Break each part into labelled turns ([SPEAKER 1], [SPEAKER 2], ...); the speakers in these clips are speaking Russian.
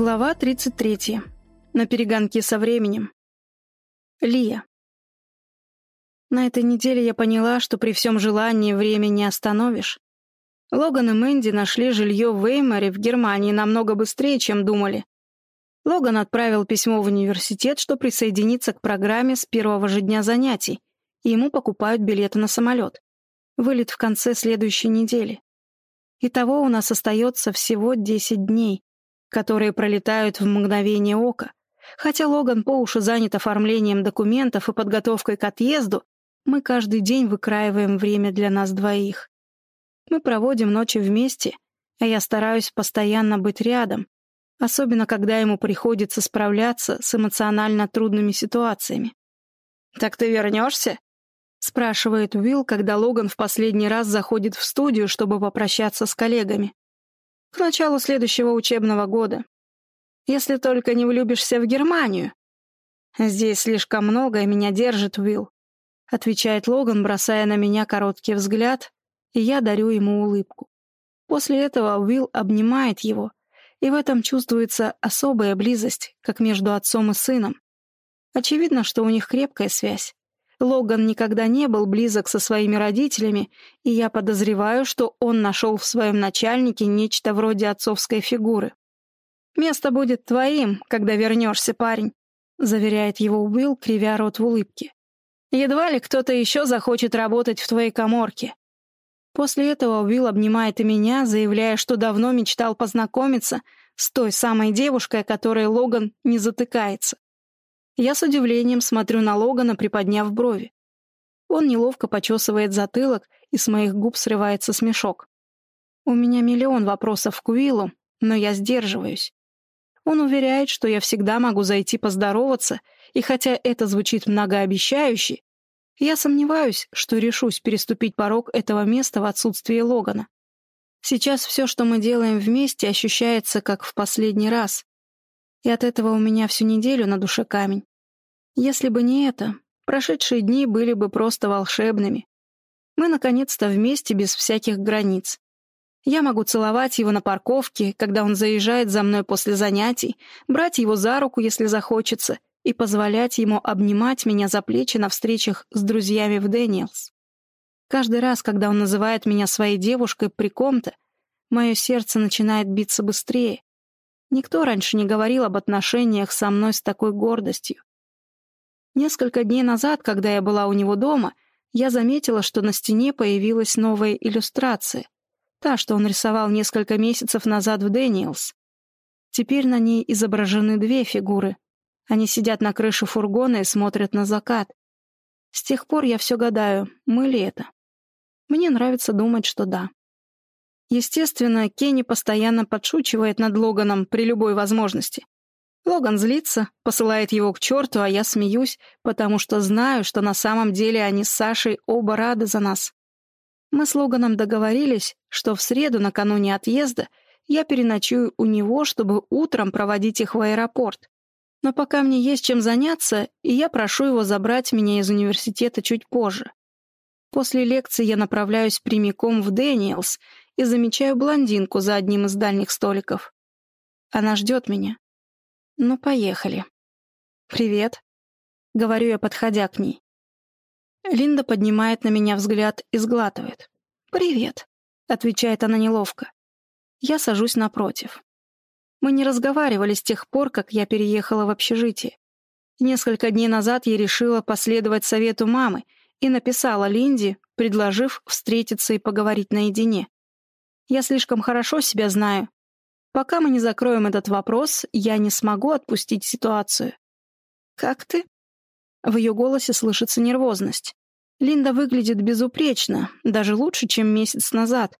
[SPEAKER 1] Глава 33. На перегонке со временем. Лия. На этой неделе я поняла, что при всем желании время не остановишь. Логан и Мэнди нашли жилье в Веймаре в Германии намного быстрее, чем думали. Логан отправил письмо в университет, что присоединится к программе с первого же дня занятий, и ему покупают билеты на самолет. Вылет в конце следующей недели. Итого у нас остается всего 10 дней, которые пролетают в мгновение ока. Хотя Логан по уши занят оформлением документов и подготовкой к отъезду, мы каждый день выкраиваем время для нас двоих. Мы проводим ночи вместе, а я стараюсь постоянно быть рядом, особенно когда ему приходится справляться с эмоционально трудными ситуациями. «Так ты вернешься?» — спрашивает Уилл, когда Логан в последний раз заходит в студию, чтобы попрощаться с коллегами к началу следующего учебного года. Если только не влюбишься в Германию. Здесь слишком многое меня держит, Уилл, отвечает Логан, бросая на меня короткий взгляд, и я дарю ему улыбку. После этого Уилл обнимает его, и в этом чувствуется особая близость, как между отцом и сыном. Очевидно, что у них крепкая связь. Логан никогда не был близок со своими родителями, и я подозреваю, что он нашел в своем начальнике нечто вроде отцовской фигуры. «Место будет твоим, когда вернешься, парень», — заверяет его Уилл, кривя рот в улыбке. «Едва ли кто-то еще захочет работать в твоей коморке». После этого Уилл обнимает и меня, заявляя, что давно мечтал познакомиться с той самой девушкой, которой Логан не затыкается. Я с удивлением смотрю на Логана, приподняв брови. Он неловко почесывает затылок, и с моих губ срывается смешок. У меня миллион вопросов к Уиллу, но я сдерживаюсь. Он уверяет, что я всегда могу зайти поздороваться, и хотя это звучит многообещающе, я сомневаюсь, что решусь переступить порог этого места в отсутствии Логана. Сейчас все, что мы делаем вместе, ощущается как в последний раз. И от этого у меня всю неделю на душе камень. Если бы не это, прошедшие дни были бы просто волшебными. Мы наконец-то вместе без всяких границ. Я могу целовать его на парковке, когда он заезжает за мной после занятий, брать его за руку, если захочется, и позволять ему обнимать меня за плечи на встречах с друзьями в Дэниелс. Каждый раз, когда он называет меня своей девушкой при ком-то, мое сердце начинает биться быстрее. Никто раньше не говорил об отношениях со мной с такой гордостью. Несколько дней назад, когда я была у него дома, я заметила, что на стене появилась новая иллюстрация. Та, что он рисовал несколько месяцев назад в Дэниелс. Теперь на ней изображены две фигуры. Они сидят на крыше фургона и смотрят на закат. С тех пор я все гадаю, мы ли это? Мне нравится думать, что да. Естественно, Кенни постоянно подшучивает над Логаном при любой возможности. Логан злится, посылает его к черту, а я смеюсь, потому что знаю, что на самом деле они с Сашей оба рады за нас. Мы с Логаном договорились, что в среду накануне отъезда я переночую у него, чтобы утром проводить их в аэропорт. Но пока мне есть чем заняться, и я прошу его забрать меня из университета чуть позже. После лекции я направляюсь прямиком в Дэниелс и замечаю блондинку за одним из дальних столиков. Она ждет меня. «Ну, поехали». «Привет», — говорю я, подходя к ней. Линда поднимает на меня взгляд и сглатывает. «Привет», — отвечает она неловко. Я сажусь напротив. Мы не разговаривали с тех пор, как я переехала в общежитие. Несколько дней назад я решила последовать совету мамы и написала Линде, предложив встретиться и поговорить наедине. Я слишком хорошо себя знаю, Пока мы не закроем этот вопрос, я не смогу отпустить ситуацию. «Как ты?» В ее голосе слышится нервозность. Линда выглядит безупречно, даже лучше, чем месяц назад.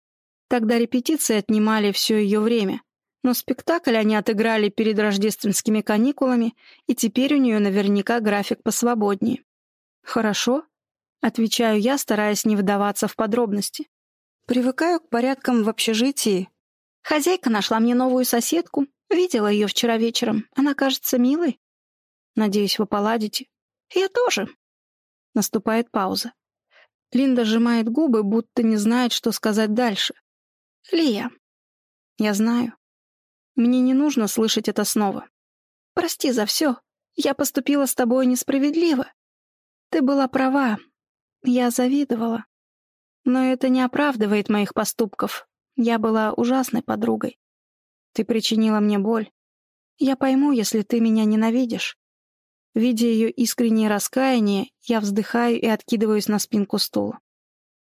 [SPEAKER 1] Тогда репетиции отнимали все ее время. Но спектакль они отыграли перед рождественскими каникулами, и теперь у нее наверняка график посвободнее. «Хорошо», — отвечаю я, стараясь не вдаваться в подробности. Привыкаю к порядкам в общежитии, Хозяйка нашла мне новую соседку. Видела ее вчера вечером. Она кажется милой. Надеюсь, вы поладите. Я тоже. Наступает пауза. Линда сжимает губы, будто не знает, что сказать дальше. Лия. Я знаю. Мне не нужно слышать это снова. Прости за все. Я поступила с тобой несправедливо. Ты была права. Я завидовала. Но это не оправдывает моих поступков. Я была ужасной подругой. Ты причинила мне боль. Я пойму, если ты меня ненавидишь. Видя ее искреннее раскаяние, я вздыхаю и откидываюсь на спинку стула.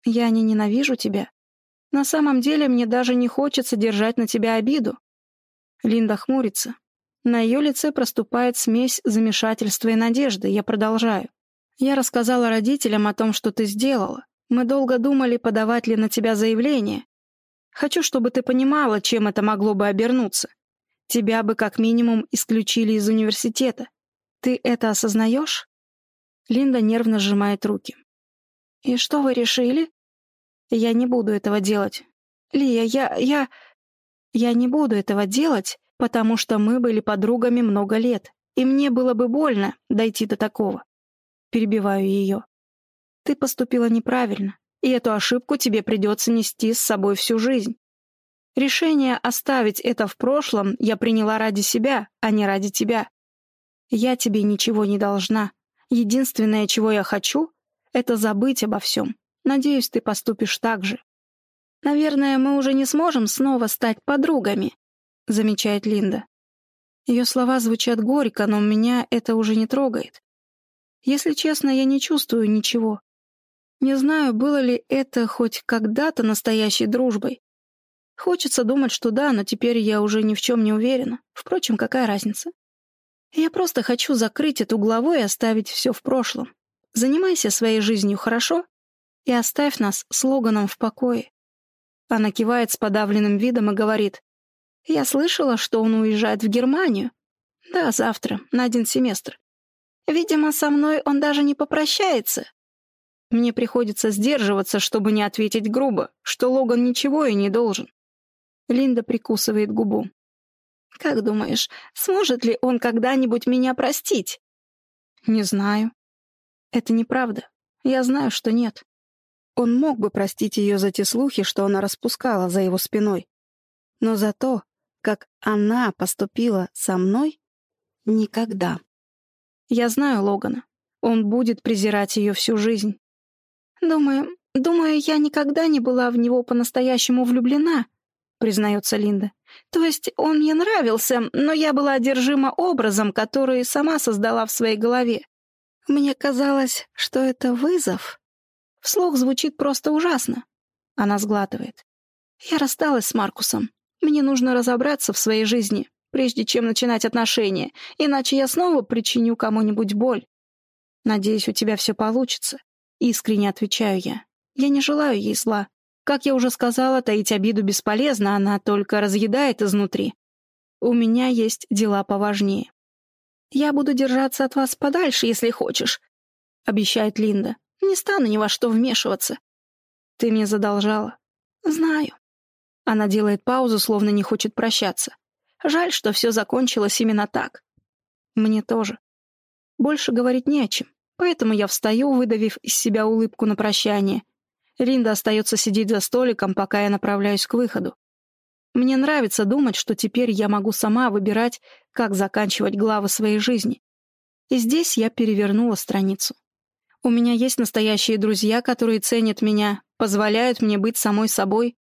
[SPEAKER 1] Я не ненавижу тебя. На самом деле мне даже не хочется держать на тебя обиду. Линда хмурится. На ее лице проступает смесь замешательства и надежды. Я продолжаю. Я рассказала родителям о том, что ты сделала. Мы долго думали, подавать ли на тебя заявление. Хочу, чтобы ты понимала, чем это могло бы обернуться. Тебя бы как минимум исключили из университета. Ты это осознаешь? Линда нервно сжимает руки. «И что вы решили?» «Я не буду этого делать. Лия, я... я...» «Я не буду этого делать, потому что мы были подругами много лет, и мне было бы больно дойти до такого». Перебиваю ее. «Ты поступила неправильно, и эту ошибку тебе придется нести с собой всю жизнь. Решение оставить это в прошлом я приняла ради себя, а не ради тебя. Я тебе ничего не должна. Единственное, чего я хочу, это забыть обо всем. Надеюсь, ты поступишь так же. Наверное, мы уже не сможем снова стать подругами, замечает Линда. Ее слова звучат горько, но меня это уже не трогает. Если честно, я не чувствую ничего. Не знаю, было ли это хоть когда-то настоящей дружбой. Хочется думать, что да, но теперь я уже ни в чем не уверена. Впрочем, какая разница? Я просто хочу закрыть эту главу и оставить все в прошлом. Занимайся своей жизнью, хорошо? И оставь нас с Логаном в покое. Она кивает с подавленным видом и говорит. Я слышала, что он уезжает в Германию. Да, завтра, на один семестр. Видимо, со мной он даже не попрощается. Мне приходится сдерживаться, чтобы не ответить грубо, что Логан ничего и не должен. Линда прикусывает губу. «Как думаешь, сможет ли он когда-нибудь меня простить?» «Не знаю», это неправда. Я знаю, что нет. Он мог бы простить ее за те слухи, что она распускала за его спиной. Но за то, как она поступила со мной, никогда. Я знаю Логана. Он будет презирать ее всю жизнь. Думаю, думаю, я никогда не была в него по-настоящему влюблена, признается Линда. То есть он мне нравился, но я была одержима образом, который сама создала в своей голове. Мне казалось, что это вызов. Вслух звучит просто ужасно. Она сглатывает. Я рассталась с Маркусом. Мне нужно разобраться в своей жизни, прежде чем начинать отношения, иначе я снова причиню кому-нибудь боль. Надеюсь, у тебя все получится. Искренне отвечаю я. Я не желаю ей зла. Как я уже сказала, таить обиду бесполезно, она только разъедает изнутри. У меня есть дела поважнее. «Я буду держаться от вас подальше, если хочешь», — обещает Линда. «Не стану ни во что вмешиваться». «Ты мне задолжала». «Знаю». Она делает паузу, словно не хочет прощаться. Жаль, что все закончилось именно так. Мне тоже. Больше говорить не о чем, поэтому я встаю, выдавив из себя улыбку на прощание. Линда остается сидеть за столиком, пока я направляюсь к выходу. Мне нравится думать, что теперь я могу сама выбирать, как заканчивать главы своей жизни. И здесь я перевернула страницу. У меня есть настоящие друзья, которые ценят меня, позволяют мне быть самой собой,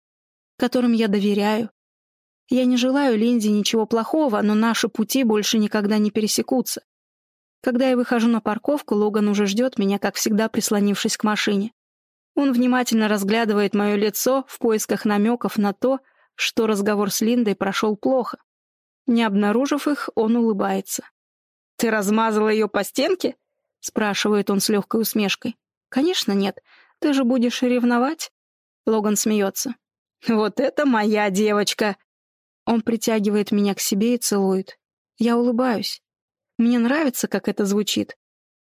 [SPEAKER 1] которым я доверяю. Я не желаю Линде ничего плохого, но наши пути больше никогда не пересекутся. Когда я выхожу на парковку, Логан уже ждет меня, как всегда, прислонившись к машине. Он внимательно разглядывает мое лицо в поисках намеков на то, что разговор с Линдой прошел плохо. Не обнаружив их, он улыбается. «Ты размазала ее по стенке?» — спрашивает он с легкой усмешкой. «Конечно нет. Ты же будешь ревновать?» Логан смеется. «Вот это моя девочка!» Он притягивает меня к себе и целует. Я улыбаюсь. Мне нравится, как это звучит.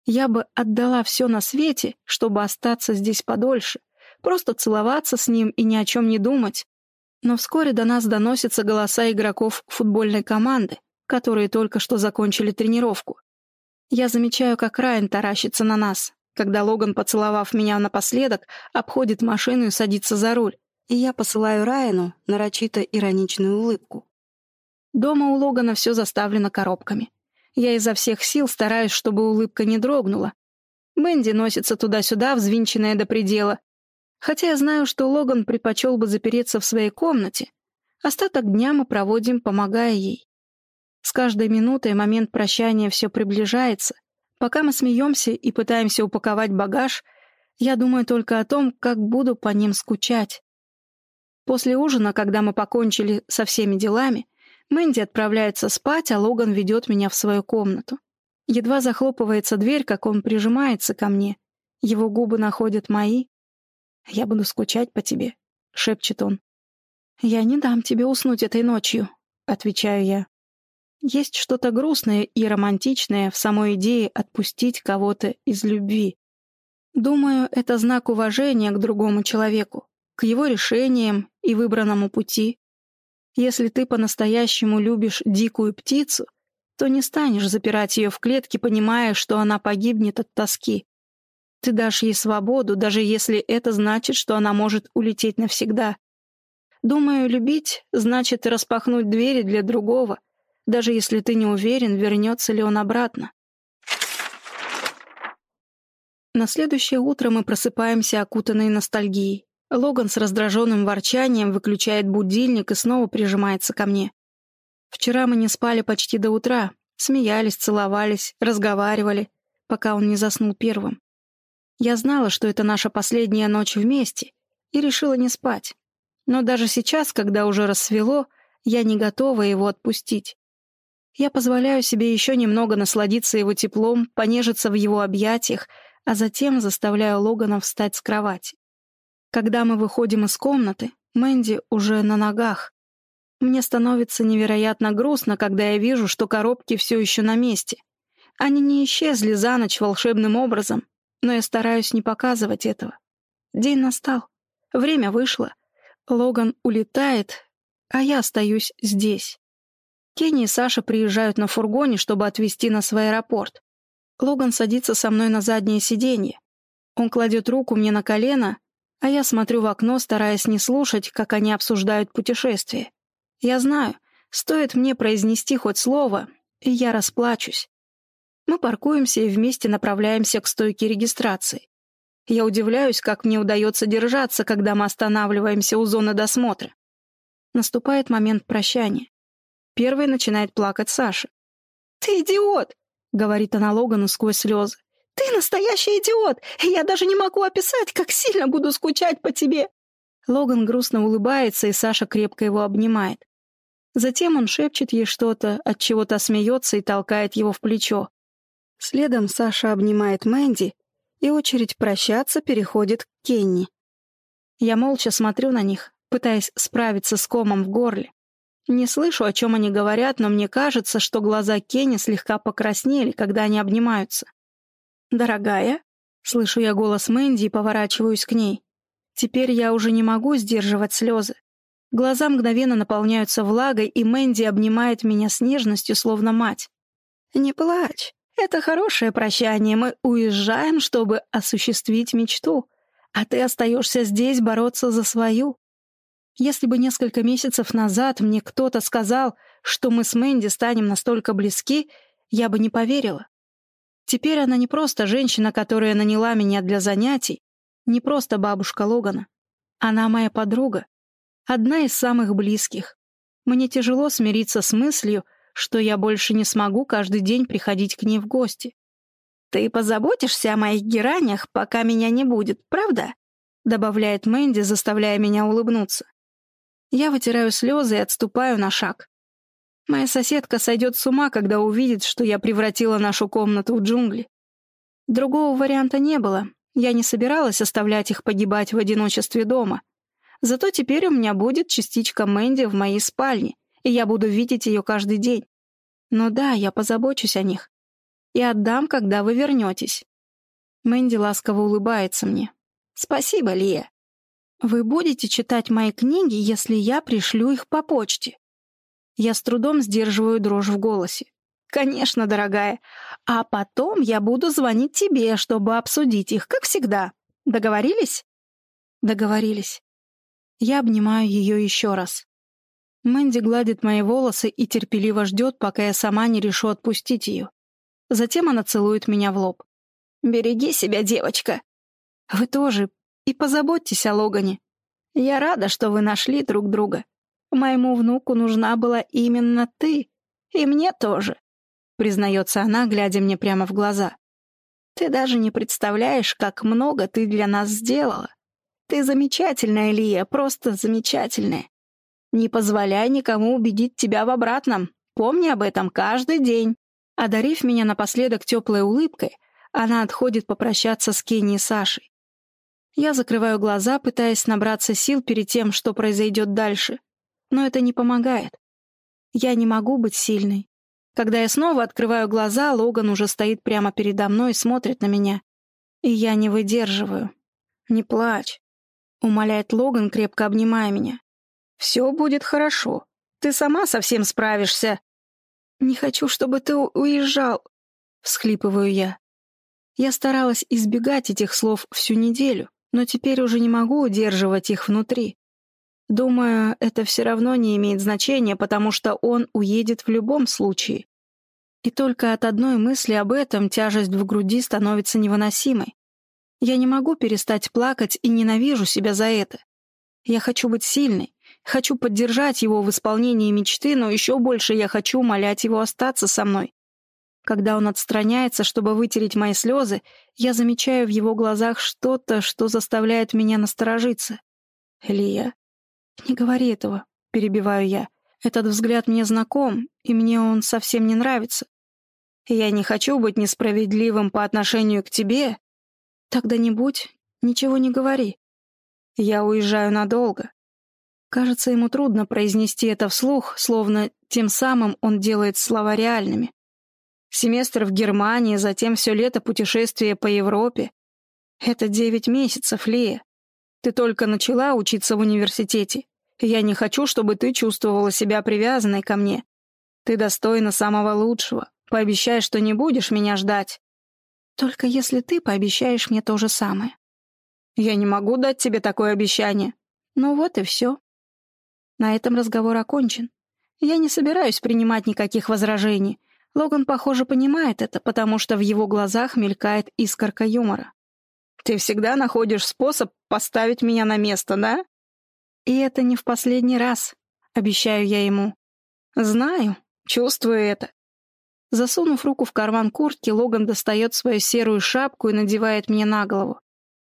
[SPEAKER 1] Я бы отдала все на свете, чтобы остаться здесь подольше, просто целоваться с ним и ни о чем не думать. Но вскоре до нас доносятся голоса игроков футбольной команды, которые только что закончили тренировку. Я замечаю, как Райан таращится на нас, когда Логан, поцеловав меня напоследок, обходит машину и садится за руль, и я посылаю Райану нарочито ироничную улыбку. Дома у Логана все заставлено коробками. Я изо всех сил стараюсь, чтобы улыбка не дрогнула. Мэнди носится туда-сюда, взвинченная до предела. Хотя я знаю, что Логан предпочел бы запереться в своей комнате. Остаток дня мы проводим, помогая ей. С каждой минутой момент прощания все приближается. Пока мы смеемся и пытаемся упаковать багаж, я думаю только о том, как буду по ним скучать. После ужина, когда мы покончили со всеми делами, Мэнди отправляется спать, а Логан ведет меня в свою комнату. Едва захлопывается дверь, как он прижимается ко мне. Его губы находят мои. «Я буду скучать по тебе», — шепчет он. «Я не дам тебе уснуть этой ночью», — отвечаю я. Есть что-то грустное и романтичное в самой идее отпустить кого-то из любви. Думаю, это знак уважения к другому человеку, к его решениям и выбранному пути. Если ты по-настоящему любишь дикую птицу, то не станешь запирать ее в клетке, понимая, что она погибнет от тоски. Ты дашь ей свободу, даже если это значит, что она может улететь навсегда. Думаю, любить значит распахнуть двери для другого, даже если ты не уверен, вернется ли он обратно. На следующее утро мы просыпаемся, окутанные ностальгией. Логан с раздраженным ворчанием выключает будильник и снова прижимается ко мне. Вчера мы не спали почти до утра, смеялись, целовались, разговаривали, пока он не заснул первым. Я знала, что это наша последняя ночь вместе, и решила не спать. Но даже сейчас, когда уже рассвело, я не готова его отпустить. Я позволяю себе еще немного насладиться его теплом, понежиться в его объятиях, а затем заставляю Логана встать с кровати. Когда мы выходим из комнаты, Мэнди уже на ногах. Мне становится невероятно грустно, когда я вижу, что коробки все еще на месте. Они не исчезли за ночь волшебным образом, но я стараюсь не показывать этого. День настал. Время вышло. Логан улетает, а я остаюсь здесь. Кенни и Саша приезжают на фургоне, чтобы отвезти нас в аэропорт. Логан садится со мной на заднее сиденье. Он кладет руку мне на колено, а я смотрю в окно, стараясь не слушать, как они обсуждают путешествие. Я знаю, стоит мне произнести хоть слово, и я расплачусь. Мы паркуемся и вместе направляемся к стойке регистрации. Я удивляюсь, как мне удается держаться, когда мы останавливаемся у зоны досмотра. Наступает момент прощания. Первой начинает плакать Саша. «Ты идиот!» — говорит она Логану сквозь слезы. «Ты настоящий идиот! Я даже не могу описать, как сильно буду скучать по тебе!» Логан грустно улыбается, и Саша крепко его обнимает. Затем он шепчет ей что-то, от чего-то смеется и толкает его в плечо. Следом Саша обнимает Мэнди, и очередь прощаться переходит к Кенни. Я молча смотрю на них, пытаясь справиться с комом в горле. Не слышу, о чем они говорят, но мне кажется, что глаза Кенни слегка покраснели, когда они обнимаются. «Дорогая?» — слышу я голос Мэнди и поворачиваюсь к ней. Теперь я уже не могу сдерживать слезы. Глаза мгновенно наполняются влагой, и Мэнди обнимает меня с нежностью, словно мать. «Не плачь. Это хорошее прощание. Мы уезжаем, чтобы осуществить мечту. А ты остаешься здесь бороться за свою. Если бы несколько месяцев назад мне кто-то сказал, что мы с Мэнди станем настолько близки, я бы не поверила. Теперь она не просто женщина, которая наняла меня для занятий, не просто бабушка Логана. Она моя подруга, одна из самых близких. Мне тяжело смириться с мыслью, что я больше не смогу каждый день приходить к ней в гости. «Ты позаботишься о моих геранях, пока меня не будет, правда?» добавляет Мэнди, заставляя меня улыбнуться. Я вытираю слезы и отступаю на шаг. Моя соседка сойдет с ума, когда увидит, что я превратила нашу комнату в джунгли. Другого варианта не было. Я не собиралась оставлять их погибать в одиночестве дома. Зато теперь у меня будет частичка Мэнди в моей спальне, и я буду видеть ее каждый день. Но да, я позабочусь о них. И отдам, когда вы вернетесь. Мэнди ласково улыбается мне. «Спасибо, Лия. Вы будете читать мои книги, если я пришлю их по почте?» Я с трудом сдерживаю дрожь в голосе. «Конечно, дорогая. А потом я буду звонить тебе, чтобы обсудить их, как всегда. Договорились?» «Договорились». Я обнимаю ее еще раз. Мэнди гладит мои волосы и терпеливо ждет, пока я сама не решу отпустить ее. Затем она целует меня в лоб. «Береги себя, девочка!» «Вы тоже. И позаботьтесь о Логане. Я рада, что вы нашли друг друга. Моему внуку нужна была именно ты. И мне тоже», — признается она, глядя мне прямо в глаза. «Ты даже не представляешь, как много ты для нас сделала. Ты замечательная, Лия, просто замечательная. Не позволяй никому убедить тебя в обратном. Помни об этом каждый день». Одарив меня напоследок теплой улыбкой, она отходит попрощаться с Кенни и Сашей. Я закрываю глаза, пытаясь набраться сил перед тем, что произойдет дальше. Но это не помогает. Я не могу быть сильной. Когда я снова открываю глаза, Логан уже стоит прямо передо мной и смотрит на меня. И я не выдерживаю. «Не плачь», — умоляет Логан, крепко обнимая меня. «Все будет хорошо. Ты сама совсем справишься». «Не хочу, чтобы ты уезжал», — всхлипываю я. Я старалась избегать этих слов всю неделю, но теперь уже не могу удерживать их внутри. Думаю, это все равно не имеет значения, потому что он уедет в любом случае. И только от одной мысли об этом тяжесть в груди становится невыносимой. Я не могу перестать плакать и ненавижу себя за это. Я хочу быть сильной, хочу поддержать его в исполнении мечты, но еще больше я хочу умолять его остаться со мной. Когда он отстраняется, чтобы вытереть мои слезы, я замечаю в его глазах что-то, что заставляет меня насторожиться. «Лия?» «Не говори этого», — перебиваю я. «Этот взгляд мне знаком, и мне он совсем не нравится. Я не хочу быть несправедливым по отношению к тебе. Тогда не будь, ничего не говори. Я уезжаю надолго». Кажется, ему трудно произнести это вслух, словно тем самым он делает слова реальными. Семестр в Германии, затем все лето путешествие по Европе. Это девять месяцев, Лия. Ты только начала учиться в университете. Я не хочу, чтобы ты чувствовала себя привязанной ко мне. Ты достойна самого лучшего. Пообещай, что не будешь меня ждать. Только если ты пообещаешь мне то же самое. Я не могу дать тебе такое обещание. Ну вот и все. На этом разговор окончен. Я не собираюсь принимать никаких возражений. Логан, похоже, понимает это, потому что в его глазах мелькает искорка юмора. «Ты всегда находишь способ поставить меня на место, да?» «И это не в последний раз», — обещаю я ему. «Знаю, чувствую это». Засунув руку в карман куртки, Логан достает свою серую шапку и надевает мне на голову.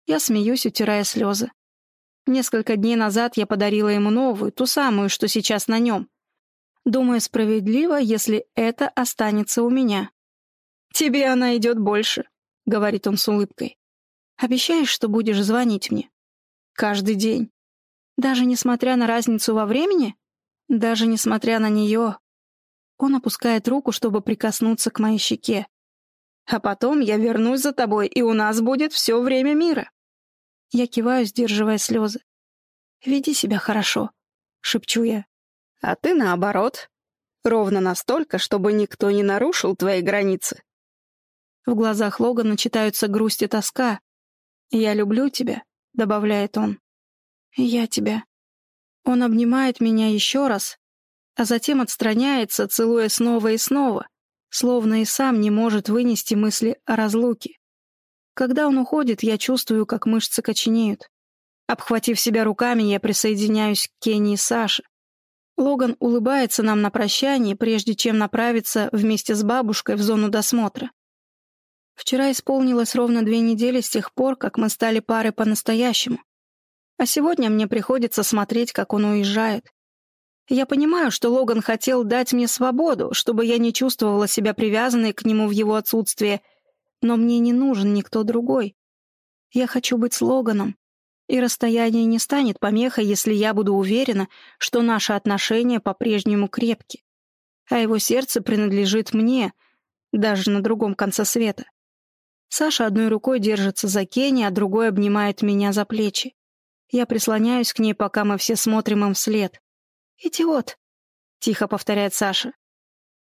[SPEAKER 1] Я смеюсь, утирая слезы. Несколько дней назад я подарила ему новую, ту самую, что сейчас на нем. Думаю, справедливо, если это останется у меня. «Тебе она идет больше», — говорит он с улыбкой. «Обещаешь, что будешь звонить мне?» «Каждый день. Даже несмотря на разницу во времени? Даже несмотря на нее?» Он опускает руку, чтобы прикоснуться к моей щеке. «А потом я вернусь за тобой, и у нас будет все время мира». Я киваю, сдерживая слезы. «Веди себя хорошо», — шепчу я. А ты наоборот. Ровно настолько, чтобы никто не нарушил твои границы. В глазах Логана читаются грусть и тоска. «Я люблю тебя», — добавляет он. «Я тебя». Он обнимает меня еще раз, а затем отстраняется, целуя снова и снова, словно и сам не может вынести мысли о разлуке. Когда он уходит, я чувствую, как мышцы коченеют. Обхватив себя руками, я присоединяюсь к Кенни и Саше. Логан улыбается нам на прощание, прежде чем направиться вместе с бабушкой в зону досмотра. Вчера исполнилось ровно две недели с тех пор, как мы стали парой по-настоящему. А сегодня мне приходится смотреть, как он уезжает. Я понимаю, что Логан хотел дать мне свободу, чтобы я не чувствовала себя привязанной к нему в его отсутствие, но мне не нужен никто другой. Я хочу быть с Логаном, и расстояние не станет помехой, если я буду уверена, что наши отношения по-прежнему крепки, а его сердце принадлежит мне, даже на другом конце света. Саша одной рукой держится за Кенни, а другой обнимает меня за плечи. Я прислоняюсь к ней, пока мы все смотрим им вслед. «Идиот!» — тихо повторяет Саша.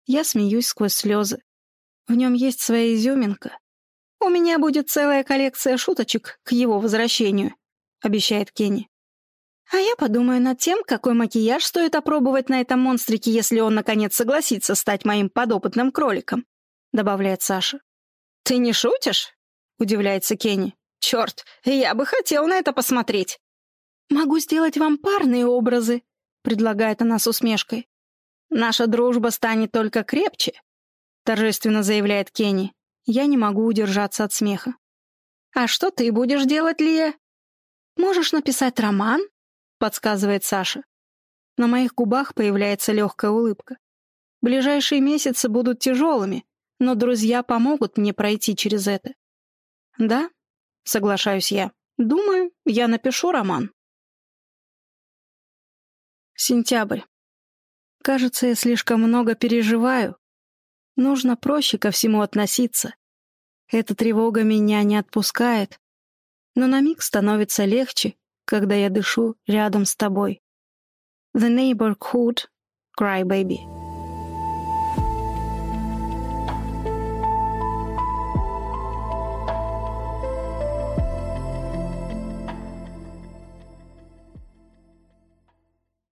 [SPEAKER 1] Я смеюсь сквозь слезы. В нем есть своя изюминка. У меня будет целая коллекция шуточек к его возвращению обещает Кенни. А я подумаю над тем, какой макияж стоит опробовать на этом монстрике, если он, наконец, согласится стать моим подопытным кроликом», — добавляет Саша. «Ты не шутишь?» — удивляется Кенни. «Черт, я бы хотел на это посмотреть». «Могу сделать вам парные образы», — предлагает она с усмешкой. «Наша дружба станет только крепче», — торжественно заявляет Кенни. Я не могу удержаться от смеха. «А что ты будешь делать, Лия?» «Можешь написать роман?» — подсказывает Саша. На моих губах появляется легкая улыбка. Ближайшие месяцы будут тяжелыми, но друзья помогут мне пройти через это. Да, соглашаюсь я. Думаю, я напишу роман. Сентябрь. Кажется, я слишком много переживаю. Нужно проще ко всему относиться. Эта тревога меня не отпускает. Но на миг становится легче, когда я дышу рядом с тобой. The neighborhood, cry baby.